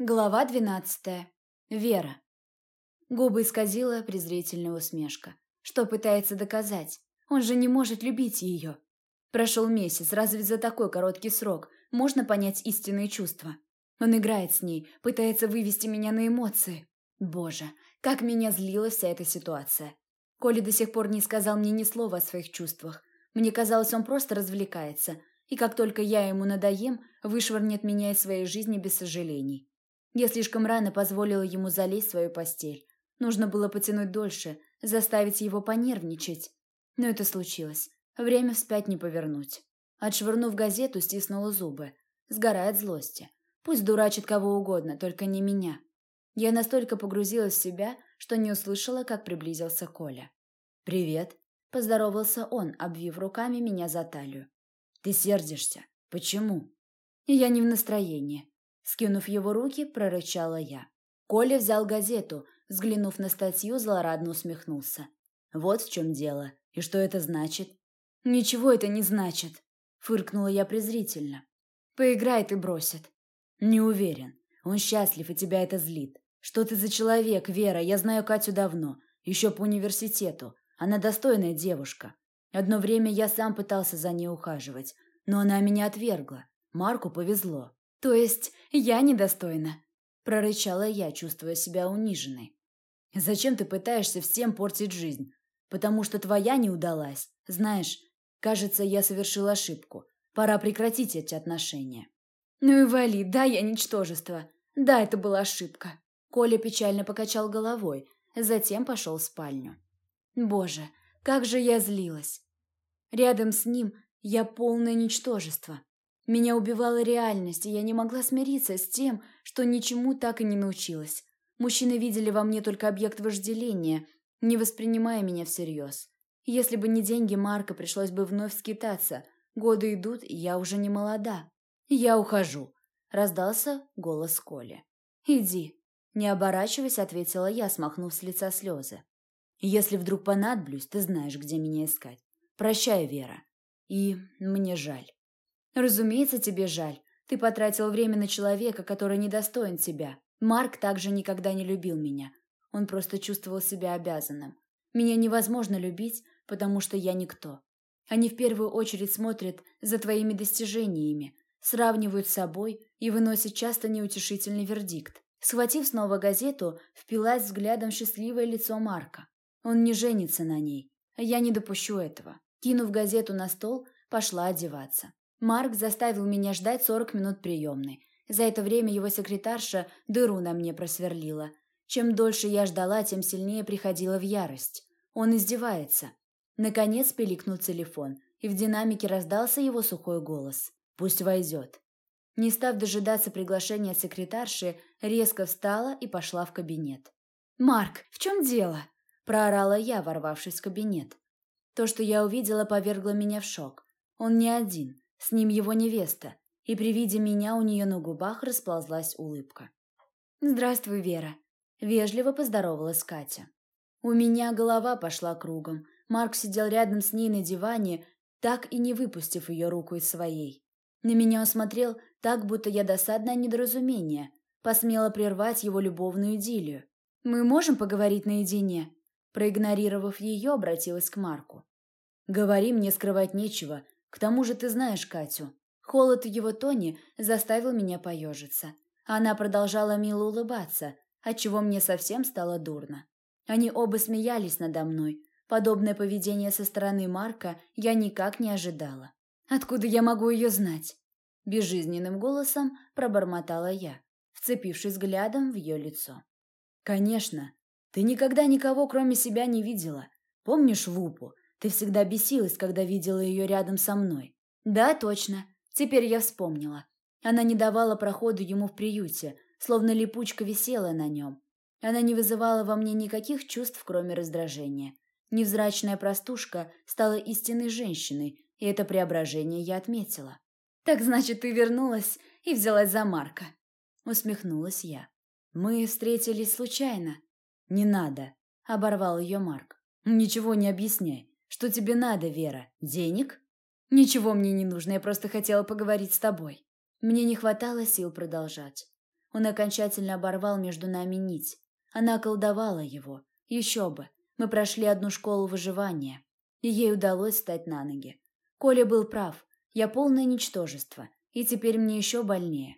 Глава двенадцатая. Вера. Губы исказила презрительная усмешка. Что пытается доказать? Он же не может любить ее. Прошел месяц, разве за такой короткий срок можно понять истинные чувства? Он играет с ней, пытается вывести меня на эмоции. Боже, как меня злила вся эта ситуация. Коля до сих пор не сказал мне ни слова о своих чувствах. Мне казалось, он просто развлекается, и как только я ему надоем, вышвырнет меня из своей жизни без сожалений. Я слишком рано позволила ему залезть в свою постель. Нужно было потянуть дольше, заставить его понервничать. Но это случилось. Время вспять не повернуть. Отшвырнув газету, стиснула зубы. Сгорает злости. Пусть дурачит кого угодно, только не меня. Я настолько погрузилась в себя, что не услышала, как приблизился Коля. «Привет», – поздоровался он, обвив руками меня за талию. «Ты сердишься? Почему?» «Я не в настроении. Скинув его руки, прорычала я. Коля взял газету, взглянув на статью, злорадно усмехнулся. «Вот в чем дело. И что это значит?» «Ничего это не значит», — фыркнула я презрительно. «Поиграет и бросит». «Не уверен. Он счастлив, и тебя это злит. Что ты за человек, Вера? Я знаю Катю давно. Еще по университету. Она достойная девушка. Одно время я сам пытался за ней ухаживать, но она меня отвергла. Марку повезло. «То есть я недостойна?» – прорычала я, чувствуя себя униженной. «Зачем ты пытаешься всем портить жизнь? Потому что твоя не удалась. Знаешь, кажется, я совершил ошибку. Пора прекратить эти отношения». «Ну и вали, да, я ничтожество. Да, это была ошибка». Коля печально покачал головой, затем пошел в спальню. «Боже, как же я злилась!» Рядом с ним я полное ничтожество. Меня убивала реальность, и я не могла смириться с тем, что ничему так и не научилась. Мужчины видели во мне только объект вожделения, не воспринимая меня всерьез. Если бы не деньги Марка, пришлось бы вновь скитаться. Годы идут, и я уже не молода. «Я ухожу», — раздался голос Коли. «Иди», — не оборачиваясь, ответила я, смахнув с лица слезы. «Если вдруг понадоблюсь, ты знаешь, где меня искать. Прощай, Вера. И мне жаль». Разумеется, тебе жаль. Ты потратил время на человека, который недостоин тебя. Марк также никогда не любил меня. Он просто чувствовал себя обязанным. Меня невозможно любить, потому что я никто. Они в первую очередь смотрят за твоими достижениями, сравнивают с собой и выносят часто неутешительный вердикт. Схватив снова газету, впилась взглядом в счастливое лицо Марка. Он не женится на ней. Я не допущу этого. Кинув газету на стол, пошла одеваться. Марк заставил меня ждать сорок минут приемной. За это время его секретарша дыру на мне просверлила. Чем дольше я ждала, тем сильнее приходила в ярость. Он издевается. Наконец пиликнул телефон, и в динамике раздался его сухой голос. «Пусть войдет». Не став дожидаться приглашения секретарши, резко встала и пошла в кабинет. «Марк, в чем дело?» – проорала я, ворвавшись в кабинет. То, что я увидела, повергло меня в шок. Он не один. С ним его невеста, и при виде меня у нее на губах расползлась улыбка. «Здравствуй, Вера», — вежливо поздоровалась Катя. У меня голова пошла кругом. Марк сидел рядом с ней на диване, так и не выпустив ее руку из своей. На меня он смотрел так, будто я досадное недоразумение, посмела прервать его любовную идиллию. «Мы можем поговорить наедине?» Проигнорировав ее, обратилась к Марку. «Говори, мне скрывать нечего. К тому же ты знаешь Катю. Холод в его тоне заставил меня поежиться. Она продолжала мило улыбаться, отчего мне совсем стало дурно. Они оба смеялись надо мной. Подобное поведение со стороны Марка я никак не ожидала. «Откуда я могу ее знать?» Безжизненным голосом пробормотала я, вцепившись взглядом в ее лицо. «Конечно. Ты никогда никого, кроме себя, не видела. Помнишь Вупу, ты всегда бесилась, когда видела ее рядом со мной. Да, точно. Теперь я вспомнила. Она не давала проходу ему в приюте, словно липучка висела на нем. Она не вызывала во мне никаких чувств, кроме раздражения. Невзрачная простушка стала истинной женщиной, и это преображение я отметила. «Так значит, ты вернулась и взялась за Марка?» Усмехнулась я. «Мы встретились случайно». «Не надо», — оборвал ее Марк. «Ничего не объясняй. Что тебе надо, Вера? Денег? Ничего мне не нужно, я просто хотела поговорить с тобой. Мне не хватало сил продолжать. Он окончательно оборвал между нами нить. Она околдовала его. Еще бы. Мы прошли одну школу выживания. И ей удалось встать на ноги. Коля был прав. Я полное ничтожество. И теперь мне еще больнее.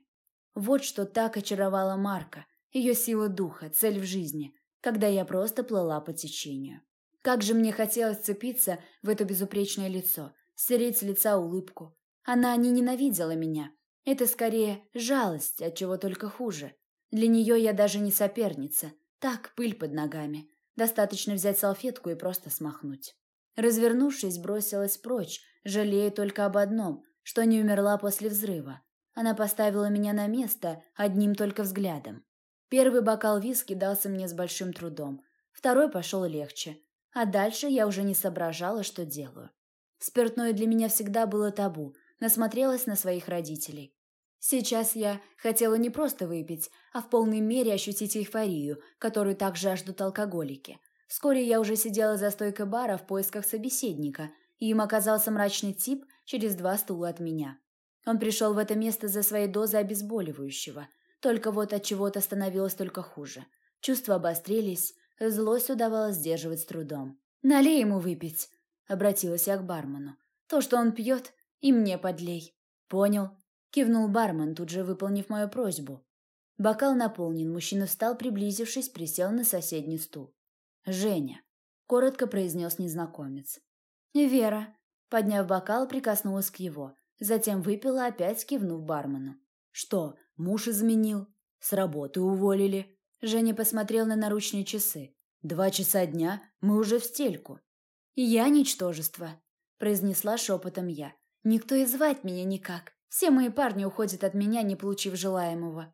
Вот что так очаровало Марка. Ее сила духа, цель в жизни. Когда я просто плыла по течению. Как же мне хотелось цепиться в это безупречное лицо. Стереть с лица улыбку. Она не ненавидела меня. Это скорее жалость, от чего только хуже. Для нее я даже не соперница. Так, пыль под ногами. Достаточно взять салфетку и просто смахнуть. Развернувшись, бросилась прочь, жалея только об одном, что не умерла после взрыва. Она поставила меня на место одним только взглядом. Первый бокал виски дался мне с большим трудом, второй пошел легче, а дальше я уже не соображала, что делаю. Спиртное для меня всегда было табу, насмотрелась на своих родителей. Сейчас я хотела не просто выпить, а в полной мере ощутить эйфорию, которую так жаждут алкоголики. Вскоре я уже сидела за стойкой бара в поисках собеседника, и им оказался мрачный тип через два стула от меня. Он пришел в это место за своей дозой обезболивающего, только вот от чего-то становилось только хуже. Чувства обострились, злость удавалось сдерживать с трудом. «Налей ему выпить», — обратилась я к бармену. «То, что он пьет, и мне подлей». «Понял», Кивнул бармен, тут же выполнив мою просьбу. Бокал наполнен, мужчина встал, приблизившись, присел на соседний стул. «Женя», — коротко произнес незнакомец. «Вера», — подняв бокал, прикоснулась к его, затем выпила, опять кивнув бармену. «Что, муж изменил? С работы уволили?» Женя посмотрел на наручные часы. «Два часа дня, мы уже в стельку». «Я ничтожество», — произнесла шепотом я. «Никто и звать меня никак. Все мои парни уходят от меня, не получив желаемого.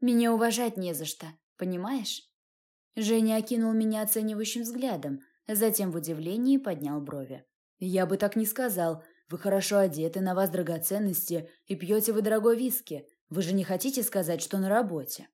Меня уважать не за что, понимаешь? Женя окинул меня оценивающим взглядом, затем в удивлении поднял брови. «Я бы так не сказал. Вы хорошо одеты, на вас драгоценности и пьете вы дорогой виски. Вы же не хотите сказать, что на работе?»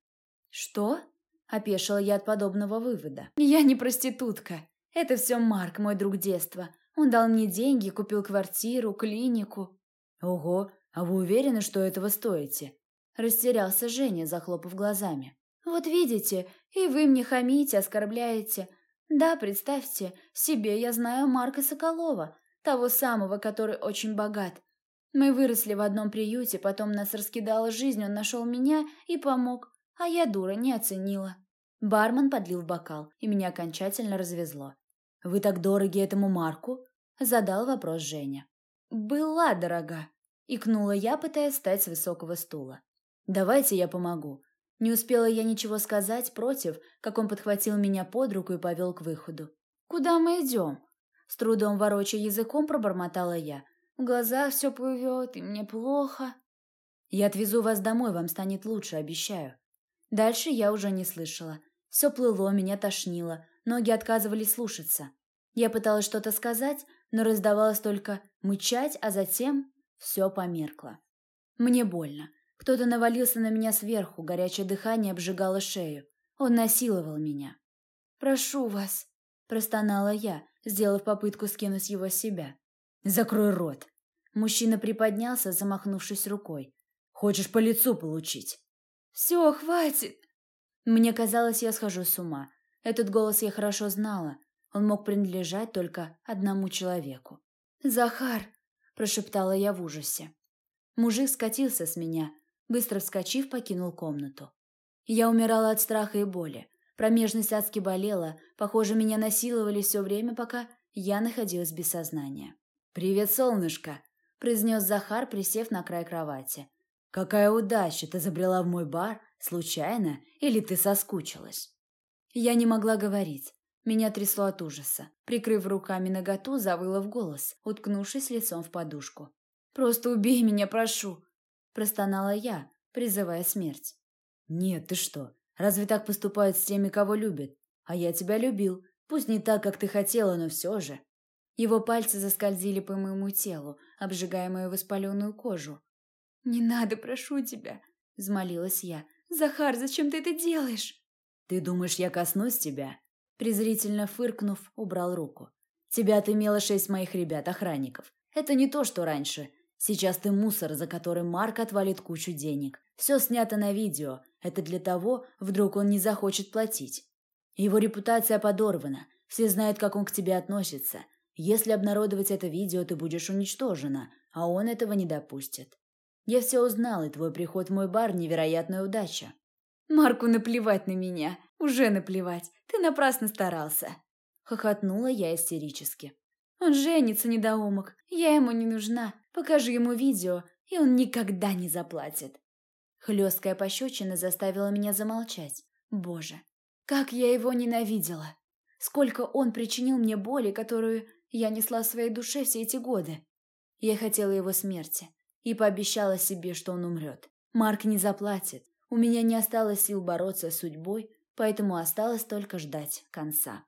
«Что?» – опешила я от подобного вывода. «Я не проститутка. Это все Марк, мой друг детства. Он дал мне деньги, купил квартиру, клинику». «Ого, «А вы уверены, что этого стоите?» Растерялся Женя, захлопав глазами. «Вот видите, и вы мне хамите, оскорбляете. Да, представьте, себе я знаю Марка Соколова, того самого, который очень богат. Мы выросли в одном приюте, потом нас раскидала жизнь, он нашел меня и помог, а я, дура, не оценила». Бармен подлил в бокал, и меня окончательно развезло. «Вы так дороги этому Марку?» – задал вопрос Женя. «Была дорога», Икнула я, пытаясь встать с высокого стула. «Давайте я помогу». Не успела я ничего сказать против, как он подхватил меня под руку и повел к выходу. «Куда мы идем?» С трудом ворочая языком пробормотала я. В глазах все плывет, и мне плохо. «Я отвезу вас домой, вам станет лучше, обещаю». Дальше я уже не слышала. Все плыло, меня тошнило, ноги отказывались слушаться. Я пыталась что-то сказать, но раздавалось только мычать, а затем все померкло. Мне больно. Кто-то навалился на меня сверху, горячее дыхание обжигало шею. Он насиловал меня. «Прошу вас», – простонала я, сделав попытку скинуть его с себя. «Закрой рот». Мужчина приподнялся, замахнувшись рукой. «Хочешь по лицу получить?» «Все, хватит!» Мне казалось, я схожу с ума. Этот голос я хорошо знала. Он мог принадлежать только одному человеку. «Захар!» прошептала я в ужасе. Мужик скатился с меня, быстро вскочив, покинул комнату. Я умирала от страха и боли. Промежность адски болела, похоже, меня насиловали все время, пока я находилась без сознания. «Привет, солнышко!» – произнес Захар, присев на край кровати. «Какая удача! Ты забрела в мой бар? Случайно? Или ты соскучилась?» Я не могла говорить. Меня трясло от ужаса. Прикрыв руками наготу, завыла в голос, уткнувшись лицом в подушку. «Просто убей меня, прошу!» Простонала я, призывая смерть. «Нет, ты что? Разве так поступают с теми, кого любят? А я тебя любил. Пусть не так, как ты хотела, но все же». Его пальцы заскользили по моему телу, обжигая мою воспаленную кожу. «Не надо, прошу тебя!» – взмолилась я. «Захар, зачем ты это делаешь?» «Ты думаешь, я коснусь тебя?» Презрительно фыркнув, убрал руку. «Тебя отымело шесть моих ребят-охранников. Это не то, что раньше. Сейчас ты мусор, за который Марк отвалит кучу денег. Все снято на видео. Это для того, вдруг он не захочет платить. Его репутация подорвана, все знают, как он к тебе относится. Если обнародовать это видео, ты будешь уничтожена, а он этого не допустит. Я все узнал, и твой приход в мой бар – невероятная удача. Марку наплевать на меня. Уже наплевать. Ты напрасно старался. Хохотнула я истерически. Он женится, недоумок. Я ему не нужна. Покажи ему видео, и он никогда не заплатит. Хлесткая пощечина заставила меня замолчать. Боже, как я его ненавидела! Сколько он причинил мне боли, которую я несла в своей душе все эти годы. Я хотела его смерти и пообещала себе, что он умрет. Марк не заплатит. У меня не осталось сил бороться с судьбой, поэтому осталось только ждать конца.